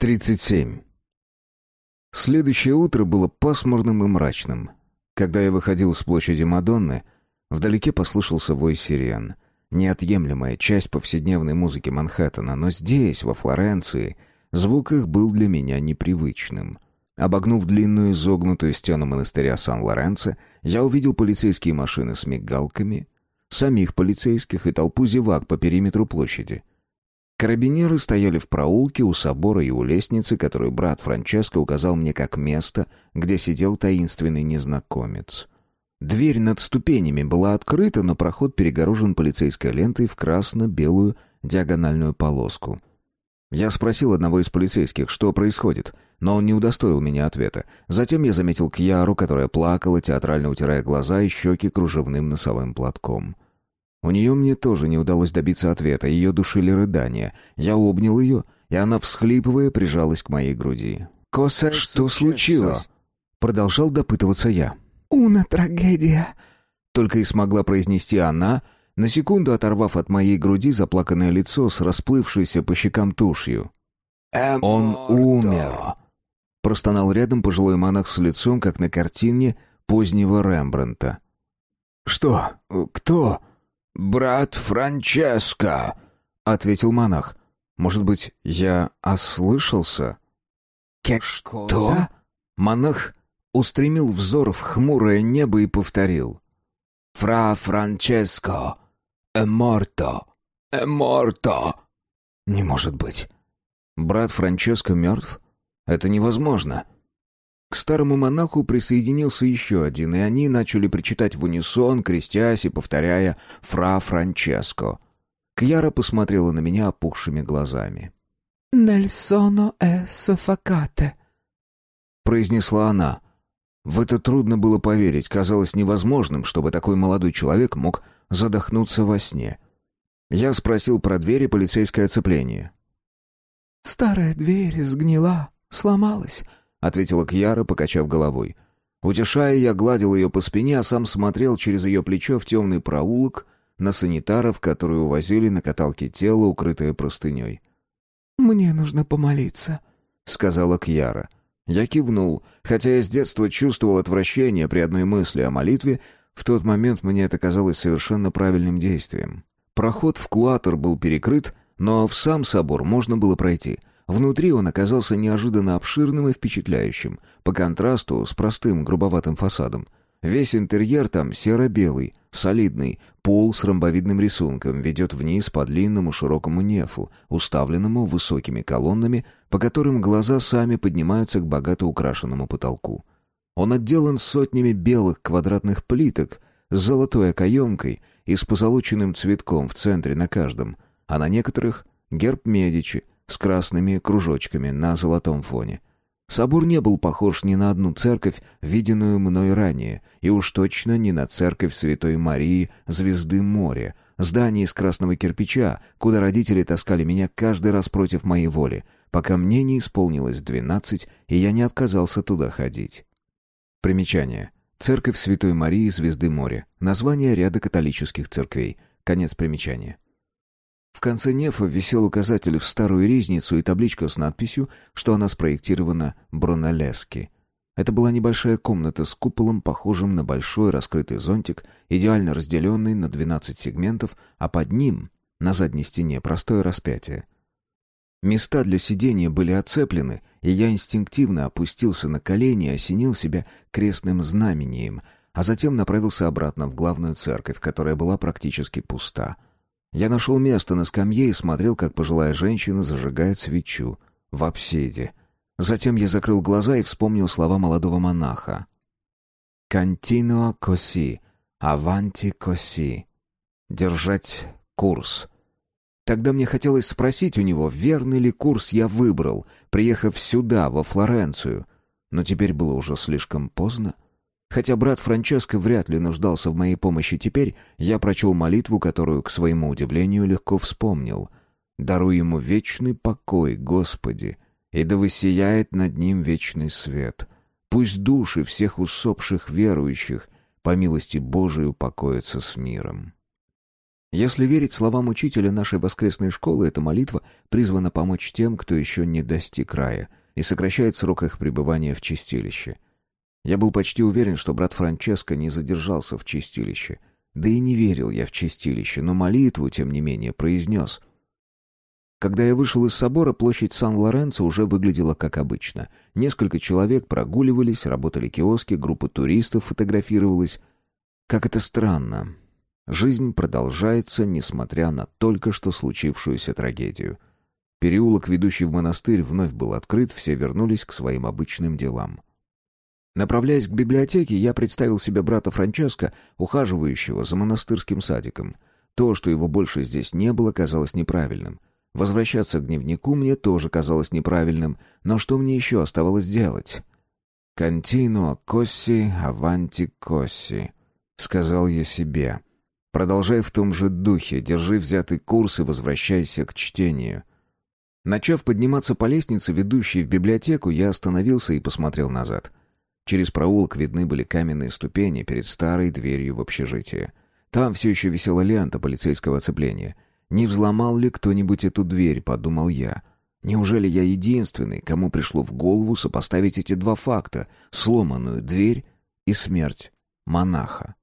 37. Следующее утро было пасмурным и мрачным. Когда я выходил с площади Мадонны, вдалеке послышался вой сирен. Неотъемлемая часть повседневной музыки Манхэттена, но здесь, во Флоренции, звук их был для меня непривычным. Обогнув длинную изогнутую стену монастыря Сан-Лоренцо, я увидел полицейские машины с мигалками, самих полицейских и толпу зевак по периметру площади — Карабинеры стояли в проулке у собора и у лестницы, которую брат Франческо указал мне как место, где сидел таинственный незнакомец. Дверь над ступенями была открыта, но проход перегорожен полицейской лентой в красно-белую диагональную полоску. Я спросил одного из полицейских, что происходит, но он не удостоил меня ответа. Затем я заметил Кьяру, которая плакала, театрально утирая глаза и щеки кружевным носовым платком. — у нее мне тоже не удалось добиться ответа, ее душили рыдания. Я обнял ее, и она, всхлипывая, прижалась к моей груди. «Коса, что случилось?» Продолжал допытываться я. «Уна трагедия», — только и смогла произнести она, на секунду оторвав от моей груди заплаканное лицо с расплывшейся по щекам тушью. «Он умер», — простонал рядом пожилой монах с лицом, как на картине позднего Рембрандта. «Что? Кто?» «Брат Франческо», — ответил монах. «Может быть, я ослышался?» «Что?» Монах устремил взор в хмурое небо и повторил. «Фра Франческо, эморто, эморто». «Не может быть. Брат Франческо мертв? Это невозможно». К старому монаху присоединился еще один, и они начали причитать в унисон, крестясь и повторяя «Фра Франческо». Кьяра посмотрела на меня опухшими глазами. «Нельсоно э софакате», — произнесла она. В это трудно было поверить, казалось невозможным, чтобы такой молодой человек мог задохнуться во сне. Я спросил про двери полицейское оцепление. «Старая дверь сгнила, сломалась», — ответила Кьяра, покачав головой. Утешая, я гладил ее по спине, а сам смотрел через ее плечо в темный проулок на санитаров, которые увозили на каталке тело, укрытое простыней. «Мне нужно помолиться», — сказала Кьяра. Я кивнул, хотя я с детства чувствовал отвращение при одной мысли о молитве, в тот момент мне это казалось совершенно правильным действием. Проход в клуатор был перекрыт, но в сам собор можно было пройти — Внутри он оказался неожиданно обширным и впечатляющим, по контрасту с простым грубоватым фасадом. Весь интерьер там серо-белый, солидный, пол с ромбовидным рисунком ведет вниз по длинному широкому нефу, уставленному высокими колоннами, по которым глаза сами поднимаются к богато украшенному потолку. Он отделан сотнями белых квадратных плиток с золотой окоемкой и с позолоченным цветком в центре на каждом, а на некоторых — герб Медичи, с красными кружочками на золотом фоне. Собор не был похож ни на одну церковь, виденную мной ранее, и уж точно не на церковь Святой Марии Звезды моря, здание из красного кирпича, куда родители таскали меня каждый раз против моей воли, пока мне не исполнилось двенадцать, и я не отказался туда ходить. Примечание. Церковь Святой Марии Звезды моря. Название ряда католических церквей. Конец примечания. В конце нефа висел указатель в старую ризницу и табличка с надписью, что она спроектирована Брунеллески. Это была небольшая комната с куполом, похожим на большой раскрытый зонтик, идеально разделенный на 12 сегментов, а под ним, на задней стене, простое распятие. Места для сидения были оцеплены, и я инстинктивно опустился на колени и осенил себя крестным знамением, а затем направился обратно в главную церковь, которая была практически пуста — я нашел место на скамье и смотрел, как пожилая женщина зажигает свечу в обседе. Затем я закрыл глаза и вспомнил слова молодого монаха. «Континуа коси, аванти коси». Держать курс. Тогда мне хотелось спросить у него, верный ли курс я выбрал, приехав сюда, во Флоренцию. Но теперь было уже слишком поздно. Хотя брат Франческо вряд ли нуждался в моей помощи теперь, я прочел молитву, которую, к своему удивлению, легко вспомнил. «Даруй ему вечный покой, Господи, и да воссияет над ним вечный свет. Пусть души всех усопших верующих по милости Божией упокоятся с миром». Если верить словам учителя нашей воскресной школы, эта молитва призвана помочь тем, кто еще не достиг рая, и сокращает срок их пребывания в чистилище. Я был почти уверен, что брат Франческо не задержался в чистилище. Да и не верил я в чистилище, но молитву, тем не менее, произнес. Когда я вышел из собора, площадь Сан-Лоренцо уже выглядела как обычно. Несколько человек прогуливались, работали киоски, группа туристов фотографировалась. Как это странно. Жизнь продолжается, несмотря на только что случившуюся трагедию. Переулок, ведущий в монастырь, вновь был открыт, все вернулись к своим обычным делам. Направляясь к библиотеке, я представил себе брата Франческо, ухаживающего за монастырским садиком. То, что его больше здесь не было, казалось неправильным. Возвращаться к дневнику мне тоже казалось неправильным, но что мне еще оставалось делать? «Континуа косси, аванти косси», — сказал я себе. Продолжай в том же духе, держи взятый курс и возвращайся к чтению. Начав подниматься по лестнице, ведущей в библиотеку, я остановился и посмотрел назад. Через проулок видны были каменные ступени перед старой дверью в общежитие. Там все еще висела лента полицейского оцепления. «Не взломал ли кто-нибудь эту дверь?» — подумал я. «Неужели я единственный, кому пришло в голову сопоставить эти два факта — сломанную дверь и смерть монаха?»